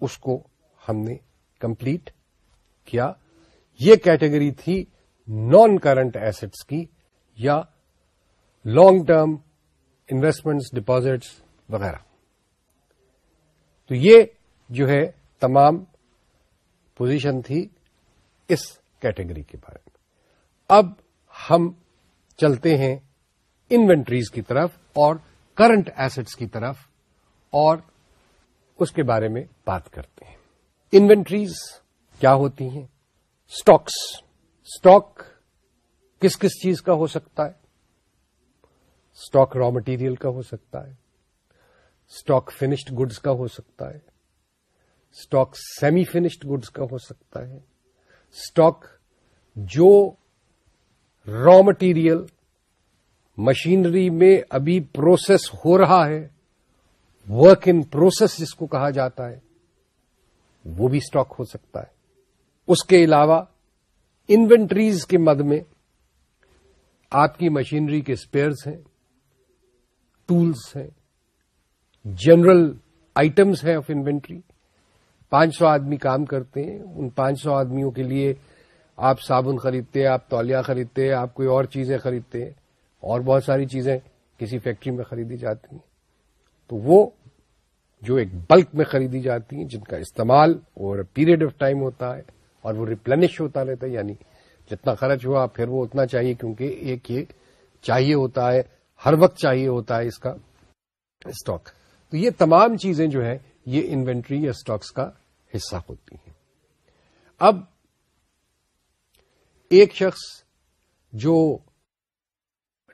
اس کو ہم نے کمپلیٹ کیا۔ یہ کیٹیگری تھی نان کرنٹ ایسٹس کی یا لانگ ٹرم انویسٹمنٹس، ڈپازٹس وغیرہ۔ تو یہ جو ہے تمام پوزیشن تھی اس کیٹیگری کے بارے میں۔ اب ہم چلتے ہیں انوینٹریز کی طرف اور کرنٹ ایسٹس کی طرف اور اس کے بارے میں بات کرتے ہیں۔ انوینٹریز کیا ہوتی ہیں؟ اسٹاکس اسٹاک کس کس چیز کا ہو سکتا ہے؟ اسٹاک را مٹیریل کا ہو سکتا ہے۔ اسٹاک فنشڈ گڈس کا ہو سکتا ہے۔ اسٹاک سیمی فنشڈ گڈس کا ہو سکتا ہے۔ اسٹاک جو را مٹیریل مشینری میں ابھی پروسیس ہو رہا ہے ورک ان پروسیس جس کو کہا جاتا ہے، وہ بھی اسٹاک ہو سکتا ہے۔ اس کے علاوہ انوینٹریز کے مد میں آپ کی مشینری کے اسپیئرس ہیں ٹولس ہیں۔ جنرل آئٹمس ہیں آف انوینٹری۔ پانچ سو آدمی کام کرتے ہیں۔ ان پانچ سو آدمیوں کے لیے آپ صابن خریدتے ہیں، آپ تولیا خریدتے ہیں، آپ کوئی اور چیزیں خریدتے ہیں۔ اور بہت ساری چیزیں کسی فیکٹری میں خریدی جاتی ہیں۔ تو وہ جو ایک بلک میں خریدی جاتی ہیں، جن کا استعمال اوور پیریڈ آف ٹائم ہوتا ہے اور وہ ریپلینش ہوتا رہتا ہے یعنی جتنا خرچ ہوا پھر وہ اتنا چاہیے، کیونکہ ایک یہ چاہیے ہوتا ہے، ہر وقت چاہیے ہوتا ہے اس کا اسٹاک تو یہ تمام چیزیں جو ہے یہ انوینٹری یا اسٹاکس کا حصہ ہوتی ہیں۔ اب ایک شخص جو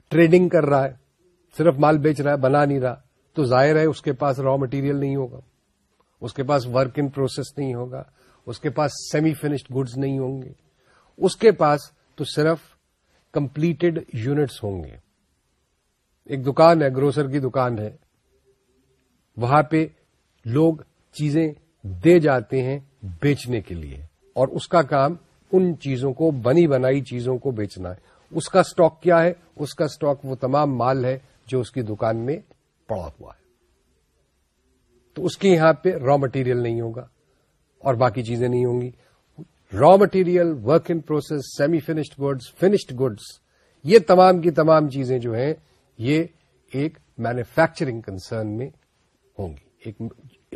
ٹریڈنگ کر رہا ہے، صرف مال بیچ رہا ہے، بنا نہیں رہا، تو ظاہر ہے اس کے پاس را مٹیریل نہیں ہوگا۔ اس کے پاس ورک ان پروسیس نہیں ہوگا۔ اس کے پاس سیمی فنشڈ گڈز نہیں ہوں گے۔ اس کے پاس تو صرف کمپلیٹڈ یونٹس ہوں گے۔ ایک دکان ہے گروسر کی دکان ہے وہاں پہ لوگ چیزیں دے جاتے ہیں بیچنے کے لیے اور اس کا کام ان چیزوں کو بنی بنائی چیزوں کو بیچنا ہے۔ اس کا سٹاک کیا ہے؟ اس کا سٹاک وہ تمام مال ہے جو اس کی دکان میں پڑا ہوا ہے۔ تو اس کے یہاں پہ را مٹیریل نہیں ہوگا اور باقی چیزیں نہیں ہوں گی۔ Raw material work in process semi finished goods finished goods یہ تمام کی تمام چیزیں جو ہیں، یہ ایک مینوفیکچرنگ کنسرن میں ہوں گی۔ ایک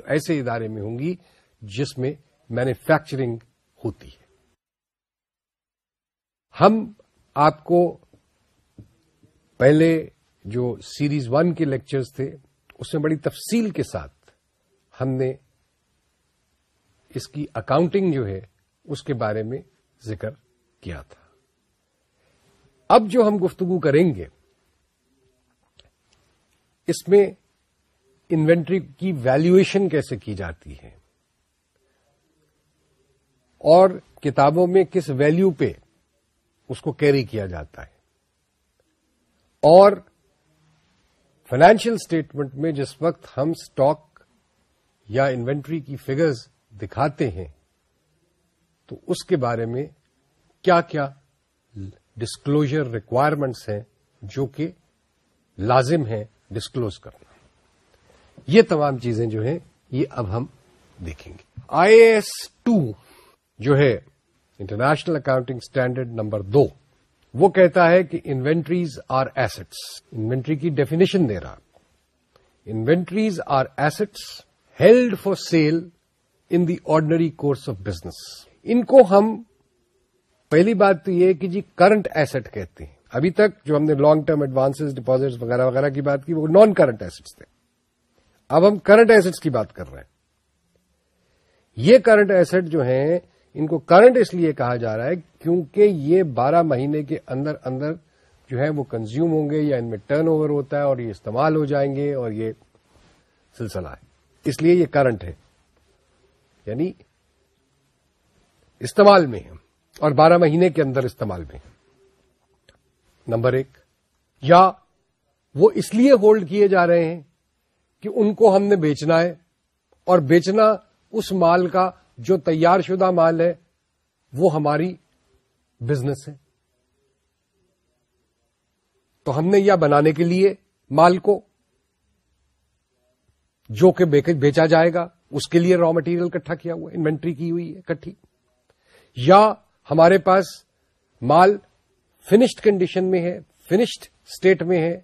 ایسے ادارے میں ہوں گی جس میں مینوفیکچرنگ ہوتی ہے۔ ہم آپ کو پہلے جو سیریز ون کے لیکچرز تھے، اس میں بڑی تفصیل کے ساتھ ہم نے اس کی اکاؤنٹنگ جو ہے، اس کے بارے میں ذکر کیا تھا۔ اب جو ہم گفتگو کریں گے، اس میں انوینٹری کی ویلیویشن کیسے کی جاتی ہے؟ اور کتابوں میں کس ویلیو پہ اس کو کیری کیا جاتا ہے؟ اور فائنینشیل اسٹیٹمنٹ میں جس وقت ہم اسٹاک یا انوینٹری کی فگرز دکھاتے ہیں، تو اس کے بارے میں کیا کیا ڈسکلوجر ریکوائرمنٹس ہیں جو کہ لازم ہیں ڈسکلوز کرنا یہ تمام چیزیں جو ہیں، یہ اب ہم دیکھیں گے۔ آئی ایس ٹو جو ہے، انٹرنیشنل اکاؤنٹنگ اسٹینڈرڈ نمبر دو، وہ کہتا ہے کہ انوینٹریز آر ایسٹس۔ انوینٹری کی ڈیفینیشن دے رہا۔ Inventories are assets held for sale in the ordinary course of business. ان کو ہم، پہلی بات تو یہ کہ جی کرنٹ ایسٹ کہتے ہیں۔ ابھی تک جو ہم نے لانگ ٹرم ایڈوانس ڈپازٹ وغیرہ وغیرہ کی بات کی، وہ نان کرنٹ ایسٹس تھے۔ اب ہم کرنٹ ایسٹس کی بات کر رہے ہیں۔ یہ کرنٹ ایسٹ جو ہیں، ان کو کرنٹ اس لیے کہا جا رہا ہے کیونکہ یہ بارہ مہینے کے اندر اندر جو ہے وہ کنزیوم ہوں گے یا ان میں ٹرن اوور ہوتا ہے اور یہ استعمال ہو جائیں گے اور یہ سلسلہ ہے۔ اس لیے یہ کرنٹ ہے۔ یعنی استعمال میں ہے۔ اور بارہ مہینے کے اندر استعمال میں نمبر ایک، یا وہ اس لیے ہولڈ کیے جا رہے ہیں کہ ان کو ہم نے بیچنا ہے اور بیچنا اس مال کا جو تیار شدہ مال ہے، وہ ہماری بزنس ہے۔ تو ہم نے یا بنانے کے لیے مال کو، جو کہ بیچا جائے گا، اس کے لیے را مٹیریل کٹھا کیا ہوا، انوینٹری کی ہوئی ہے کٹھی یا ہمارے پاس مال فنشڈ کنڈیشن میں ہے فنشڈ اسٹیٹ میں ہے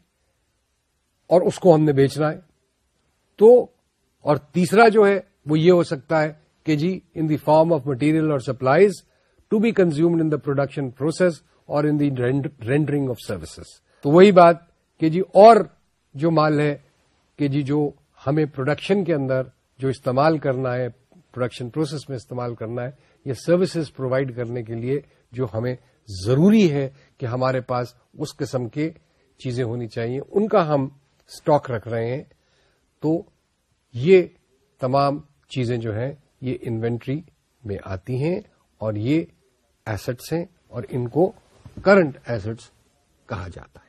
اور اس کو ہم نے بیچنا ہے۔ تو اور تیسرا جو ہے وہ یہ ہو سکتا ہے کہ جی in the form of material اور supplies to be consumed in the production process اور in the rendering of services تو وہی بات کہ جی اور جو مال ہے کہ جی جو ہمیں پروڈکشن کے اندر جو استعمال کرنا ہے پروڈکشن پروسیس میں استعمال کرنا ہے، یہ سروسز پرووائڈ کرنے کے لیے جو ہمیں ضروری ہے کہ ہمارے پاس اس قسم کے چیزیں ہونی چاہیے، ان کا ہم اسٹاک رکھ رہے ہیں تو یہ تمام چیزیں جو ہیں، یہ انوینٹری میں آتی ہیں اور یہ ایسٹس ہیں اور ان کو کرنٹ ایسٹس کہا جاتا ہے۔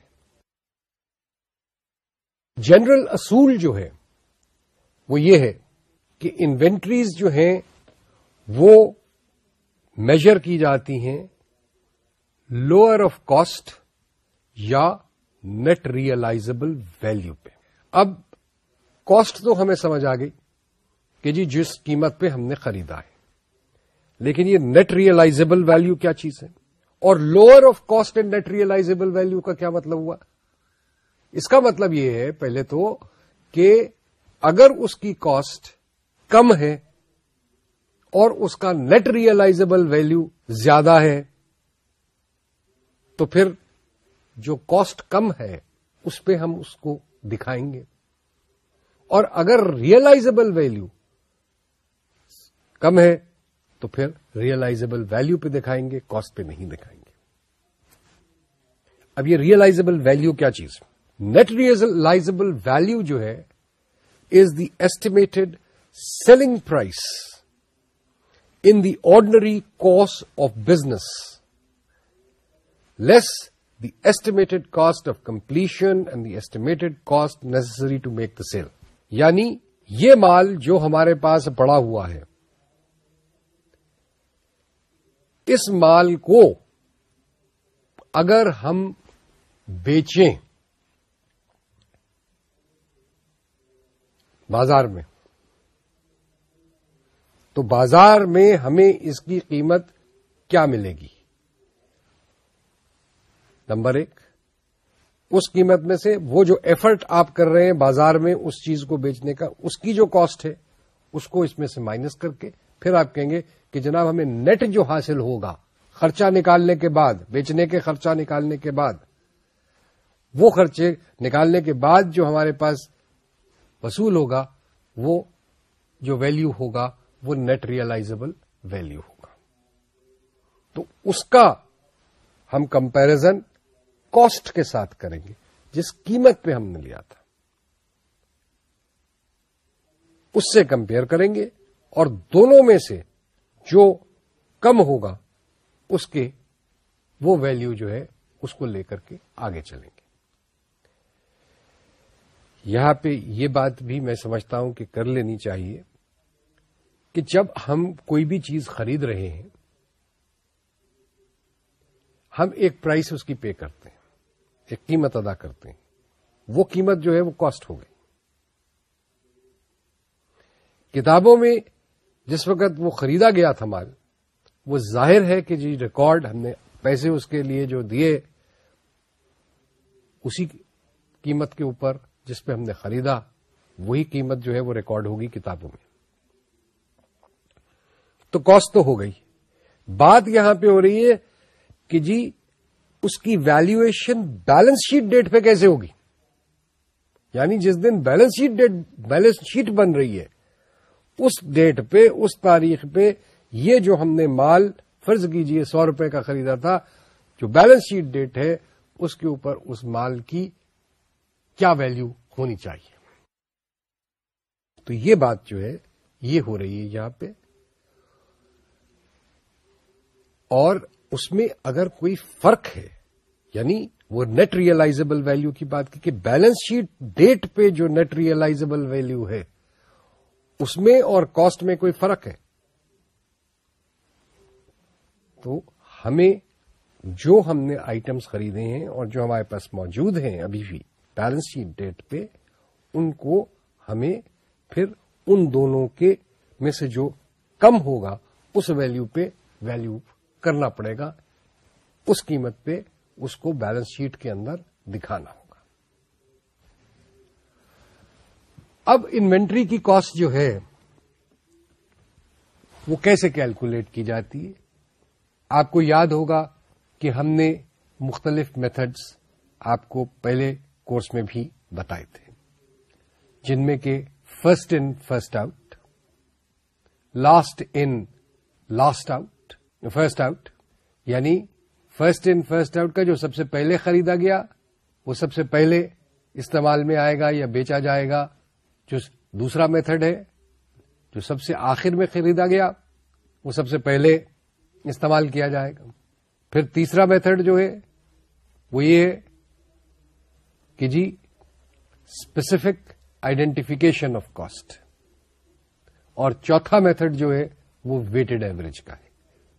جنرل اصول جو ہے، وہ یہ ہے کہ انوینٹریز جو ہیں، وہ میجر کی جاتی ہیں لوئر آف کاسٹ یا نیٹ ریئلائزبل ویلو پہ۔ اب کاسٹ تو ہمیں سمجھ آ گئی کہ جی جس قیمت پہ ہم نے خریدا ہے۔ لیکن یہ نیٹ ریئلائزبل ویلو کیا چیز ہے؟ اور lower of cost and net realisable value کا کیا مطلب ہوا؟ اس کا مطلب یہ ہے پہلے تو کہ اگر اس کی کاسٹ کم ہے اور اس کا نیٹ ریئلائزبل ویلو زیادہ ہے، تو پھر جو کاسٹ کم ہے، اس پہ ہم اس کو دکھائیں گے۔ اور اگر ریئلائزبل ویلو کم ہے، تو پھر ریئلائزبل ویلو پہ دکھائیں گے کاسٹ پہ نہیں دکھائیں گے۔ اب یہ ریئلائزبل ویلو کیا چیز؟ نیٹ ریئلائزبل ویلو جو ہے is the estimated selling price in the ordinary cost of business less the estimated cost of completion and the estimated cost necessary to make the sale یعنی یہ مال جو ہمارے پاس پڑا ہوا ہے۔ اس مال کو اگر ہم بیچیں بازار میں، تو بازار میں ہمیں اس کی قیمت کیا ملے گی؟ نمبر ایک اس قیمت میں سے وہ جو ایفرٹ آپ کر رہے ہیں بازار میں اس چیز کو بیچنے کا، اس کی جو کاسٹ ہے، اس کو اس میں سے مائنس کر کے پھر آپ کہیں گے کہ جناب ہمیں نیٹ جو حاصل ہوگا، خرچہ نکالنے کے بعد، بیچنے کے خرچہ نکالنے کے بعد، وہ خرچے نکالنے کے بعد جو ہمارے پاس وصول ہوگا، وہ جو ویلیو ہوگا، وہ نیٹ ریئلائزبل ویلیو ہوگا۔ تو اس کا ہم کمپیرزن کاسٹ کے ساتھ کریں گے، جس قیمت پہ ہم نے لیا تھا۔ اس سے کمپیئر کریں گے اور دونوں میں سے جو کم ہوگا، اس کے وہ ویلیو جو ہے، اس کو لے کر کے آگے چلیں گے۔ یہاں پہ یہ بات بھی میں سمجھتا ہوں کہ کر لینی چاہیے کہ جب ہم کوئی بھی چیز خرید رہے ہیں، ہم ایک پرائس اس کی پے کرتے ہیں۔ ایک قیمت ادا کرتے ہیں۔ وہ قیمت جو ہے وہ کاسٹ ہو گئی۔ کتابوں میں جس وقت وہ خریدا گیا تھا مال، وہ ظاہر ہے کہ جی ریکارڈ ہم نے پیسے اس کے لیے جو دیے، اسی قیمت کے اوپر جس پہ ہم نے خریدا، وہی قیمت جو ہے وہ ریکارڈ ہوگی کتابوں میں۔ تو کاسٹ تو ہو گئی۔ بات یہاں پہ ہو رہی ہے کہ جی اس کی ویلویشن بیلنس شیٹ ڈیٹ پہ کیسے ہوگی؟ یعنی جس دن balance sheet date balance sheet بن رہی ہے، اس ڈیٹ پہ، اس تاریخ پہ یہ جو ہم نے مال فرض کیجیے سو روپے کا خریدا تھا، جو بیلنس شیٹ ڈیٹ ہے، اس کے اوپر اس مال کی کیا ویلیو ہونی چاہیے؟ تو یہ بات جو ہے، یہ ہو رہی ہے یہاں پہ۔ اور اس میں اگر کوئی فرق ہے یعنی وہ نیٹ ریئلائزبل ویلیو کی بات کی کہ بیلنس شیٹ ڈیٹ پہ جو نیٹ ریئلائزبل ویلیو ہے، اس میں اور کاسٹ میں کوئی فرق ہے۔ تو ہمیں جو ہم نے آئٹمس خریدے ہیں اور جو ہمارے پاس موجود ہیں ابھی بھی بیلنس شیٹ ڈیٹ پہ، ان کو ہمیں پھر ان دونوں کے میں سے جو کم ہوگا، اس ویلیو پہ ویلیو کرنا پڑے گا، اس قیمت پہ اس کو بیلنس شیٹ کے اندر دکھانا ہوگا۔ اب انوینٹری کی کاسٹ جو ہے، وہ کیسے کیلکولیٹ کی جاتی ہے؟ آپ کو یاد ہوگا کہ ہم نے مختلف میتھڈز آپ کو پہلے کورس میں بھی بتائے تھے، جن میں کہ first in first out last in last out first out یعنی فرسٹ ان فرسٹ آؤٹ کا جو سب سے پہلے خریدا گیا، وہ سب سے پہلے استعمال میں آئے گا یا بیچا جائے گا، جو دوسرا میتھڈ ہے، جو سب سے آخر میں خریدا گیا، وہ سب سے پہلے استعمال کیا جائے گا۔ پھر تیسرا میتھڈ جو ہے، وہ یہ ہے کہ جی اسپیسیفک آئیڈینٹیفیکیشن آف کاسٹ اور چوتھا میتھڈ جو ہے، وہ ویٹڈ ایوریج کا ہے۔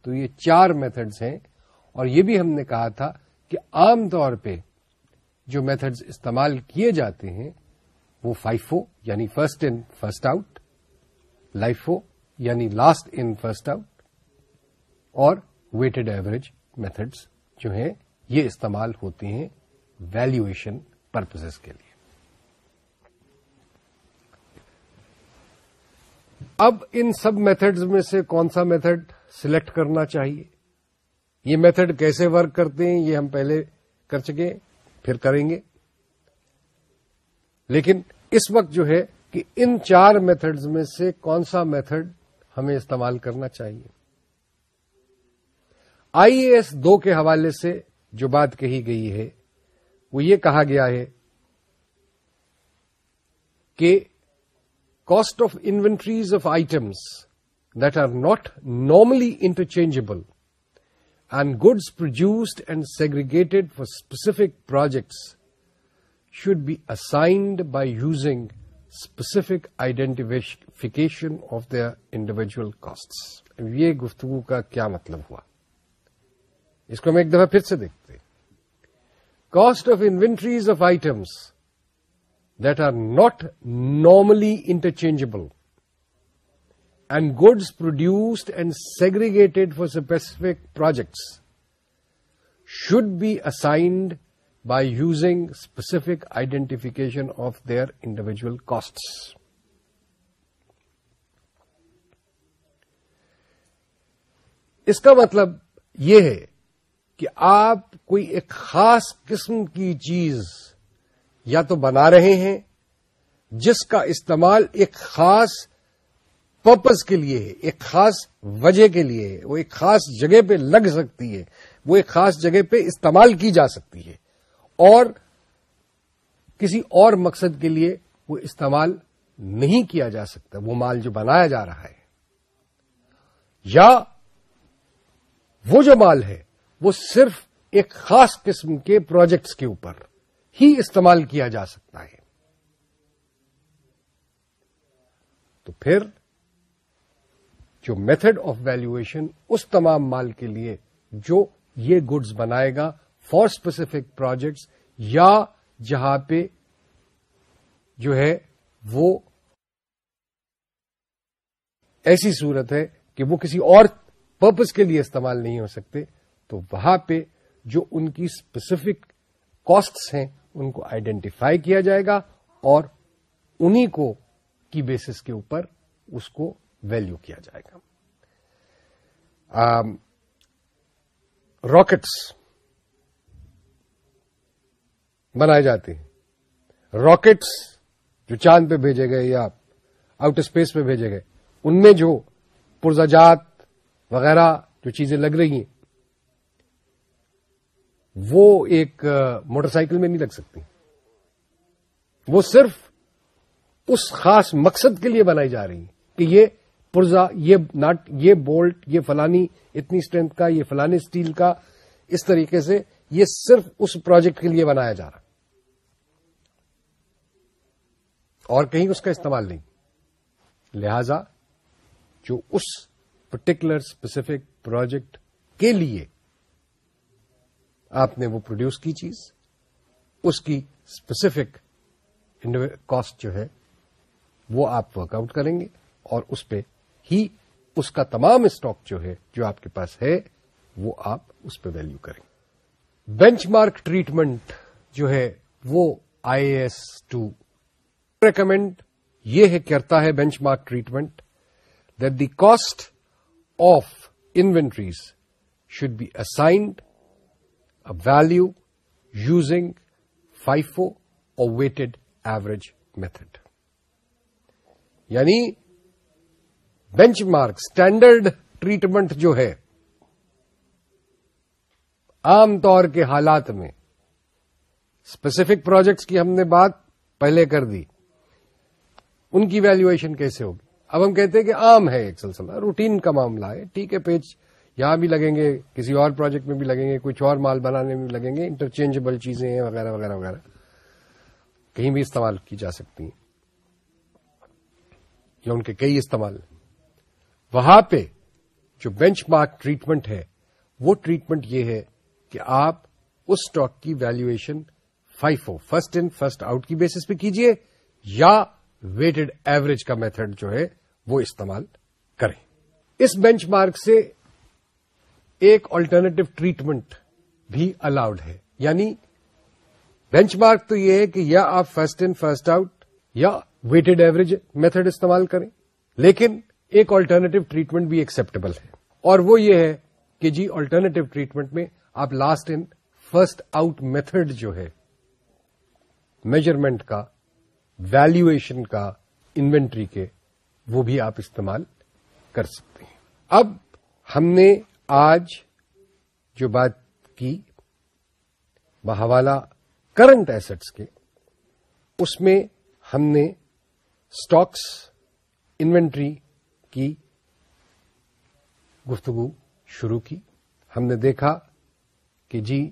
تو یہ چار میتھڈز ہیں اور یہ بھی ہم نے کہا تھا کہ عام طور پہ جو میتھڈز استعمال کیے جاتے ہیں وہ فائفو یعنی first in first out LIFO یعنی لاسٹ ان فرسٹ آؤٹ اور ویٹڈ ایوریج میتھڈس جو ہیں یہ استعمال ہوتے ہیں ویلویشن پرپز کے لیے۔ اب ان سب میتھڈز میں سے کون سا میتھڈ سلیکٹ کرنا چاہیے۔ یہ میتھڈ کیسے ورک کرتے ہیں یہ ہم پہلے کر چکے پھر کریں گے۔ لیکن اس وقت جو ہے کہ ان چار میتھڈز میں سے کون سا میتھڈ ہمیں استعمال کرنا چاہیے۔ آئی اے ایس دو کے حوالے سے جو بات کہی گئی ہے، وہ یہ کہا گیا ہے کہ cost of inventories of items that are not normally interchangeable and goods produced and segregated for specific projects should be assigned by using specific identification of their individual costs. یہ گفتگو کا کیا مطلب ہوا اس کو ہم ایک دفعہ پھر سے دیکھتے cost of inventories of items that are not normally interchangeable and goods produced and segregated for specific projects should be assigned by using specific identification of their individual costs. اس کا مطلب یہ ہے کہ آپ کوئی ایک خاص قسم کی چیز یا تو بنا رہے ہیں جس کا استعمال ایک خاص پرپز کے لیے ہے ایک خاص وجہ کے لیے ہے وہ ایک خاص جگہ پہ لگ سکتی ہے، وہ ایک خاص جگہ پہ استعمال کی جا سکتی ہے۔ اور کسی اور مقصد کے لیے وہ استعمال نہیں کیا جا سکتا، وہ مال جو بنایا جا رہا ہے۔ یا وہ جو مال ہے، وہ صرف ایک خاص قسم کے پروجیکٹس کے اوپر ہی استعمال کیا جا سکتا ہے۔ تو پھر جو میتھڈ آف ویلویشن اس تمام مال کے لیے جو یہ گڈز بنائے گا فار اسپیسیفک پروجیکٹس یا جہاں پہ جو ہے وہ ایسی صورت ہے کہ وہ کسی اور پرپز کے لیے استعمال نہیں ہو سکتے، تو وہاں پہ جو ان کی اسپیسیفک کاسٹس ہیں، ان کو آئیڈینٹیفائی کیا جائے گا اور انہی کو کی بیسس کے اوپر اس کو ویلو کیا جائے گا۔ راکٹس بنائے جاتے ہیں۔ راکٹس جو چاند پہ بھیجے گئے یا آؤٹ اسپیس پہ بھیجے گئے، ان میں جو پرزاجات وغیرہ جو چیزیں لگ رہی ہیں، وہ ایک موٹر سائیکل میں نہیں لگ سکتی۔ وہ صرف اس خاص مقصد کے لیے بنائی جا رہی ہیں کہ یہ پرزا، یہ نٹ یہ بولٹ، یہ فلانی، اتنی اسٹرینتھ کا، یہ فلانی اسٹیل کا، اس طریقے سے یہ صرف اس پروجیکٹ کے لیے بنایا جا رہا اور کہیں اس کا استعمال نہیں۔ لہذا جو اس پرٹیکولر اسپیسیفک پروجیکٹ کے لیے آپ نے وہ پروڈیوس کی چیز، اس کی اسپیسیفک کاسٹ جو ہے، وہ آپ ورک آؤٹ کریں گے اور اس پہ ہی اس کا تمام اسٹاک جو ہے، جو آپ کے پاس ہے، وہ آپ اس پہ ویلو کریں۔ بینچ مارک ٹریٹمنٹ جو ہے، وہ آئی ایس ٹو ریکمینڈ یہ ہے، کرتا ہے benchmark treatment that the cost of inventories should be assigned a value using FIFO اور ویٹڈ ایوریج میتھڈ یعنی بینچ مارک اسٹینڈرڈ ٹریٹمنٹ جو ہے، عام طور کے حالات میں اسپیسیفک پروجیکٹس کی ہم نے بات پہلے کر دی. ان کی ویلویشن کیسے ہوگی؟ اب ہم کہتے ہیں کہ عام ہے ایک سلسلہ روٹین کا معاملہ ہے، ٹھیک ہے پیج یہاں بھی لگیں گے، کسی اور پروجیکٹ میں بھی لگیں گے، کچھ اور مال بنانے میں بھی لگیں گے انٹرچینجبل چیزیں ہیں، وغیرہ وغیرہ وغیرہ۔ کہیں بھی استعمال کی جا سکتی ہیں، یا ان کے کئی استعمال وہاں پہ جو بینچ مارک ٹریٹمنٹ ہے، وہ ٹریٹمنٹ یہ ہے کہ آپ اس اسٹاک کی valuation FIFO first in first out کی بیسس پہ کیجیے یا ویٹڈ ایوریج کا میتھڈ جو ہے، وہ استعمال کریں۔ اس بینچ مارک سے ایک آلٹرنیٹو ٹریٹمنٹ بھی الاؤڈ ہے۔ یعنی بینچ مارک تو یہ ہے کہ یا آپ فرسٹ ان فرسٹ آؤٹ یا ویٹڈ ایوریج میتھڈ استعمال کریں، لیکن ایک آلٹرنیٹو ٹریٹمنٹ بھی ایکسپٹیبل ہے۔ اور وہ یہ ہے کہ جی آلٹرنیٹو ٹریٹمنٹ میں آپ last in first out method جو ہے میجرمنٹ کا ویلویشن کا انوینٹری کے، وہ بھی آپ استعمال کر سکتے ہیں۔ اب ہم نے آج جو بات کی، بحوالہ کرنٹ ایسٹس کے، اس میں ہم نے اسٹاکس انوینٹری کی گفتگو شروع کی۔ ہم نے دیکھا کہ جی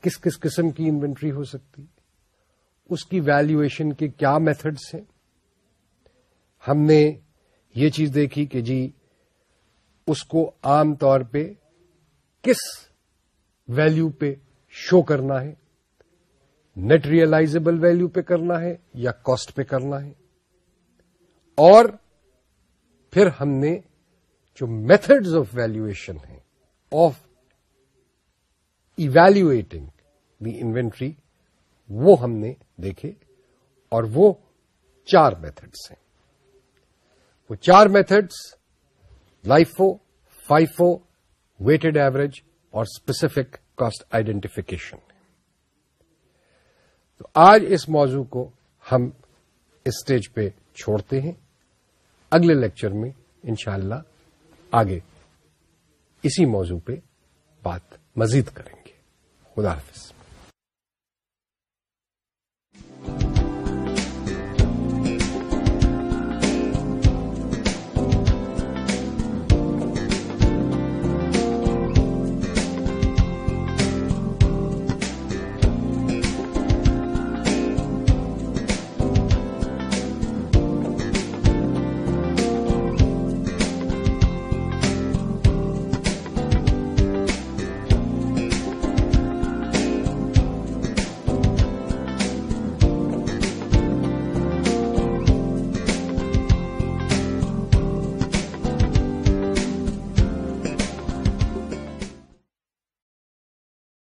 کس کس قسم کی انوینٹری ہو سکتی، اس کی ویلویشن کے کیا میتھڈس ہیں۔ ہم نے یہ چیز دیکھی کہ جی اس کو عام طور پہ کس ویلو پہ شو کرنا ہے نیٹ ریئلائزبل ویلو پہ کرنا ہے یا کاسٹ پہ کرنا ہے۔ اور پھر ہم نے جو میتھڈز آف ویلویشن ہیں آف ایویلویٹنگ دی انوینٹری وہ ہم نے دیکھے اور وہ چار میتھڈس ہیں۔ وہ چار methods LIFO FIFO weighted average اور اسپیسیفک کاسٹ آئیڈینٹیفیکیشن تو آج اس موضوع کو ہم اسٹیج پہ چھوڑتے ہیں۔ اگلے لیکچر میں انشاءاللہ آگے اسی موضوع پہ بات مزید کریں گے۔ خدا حافظ۔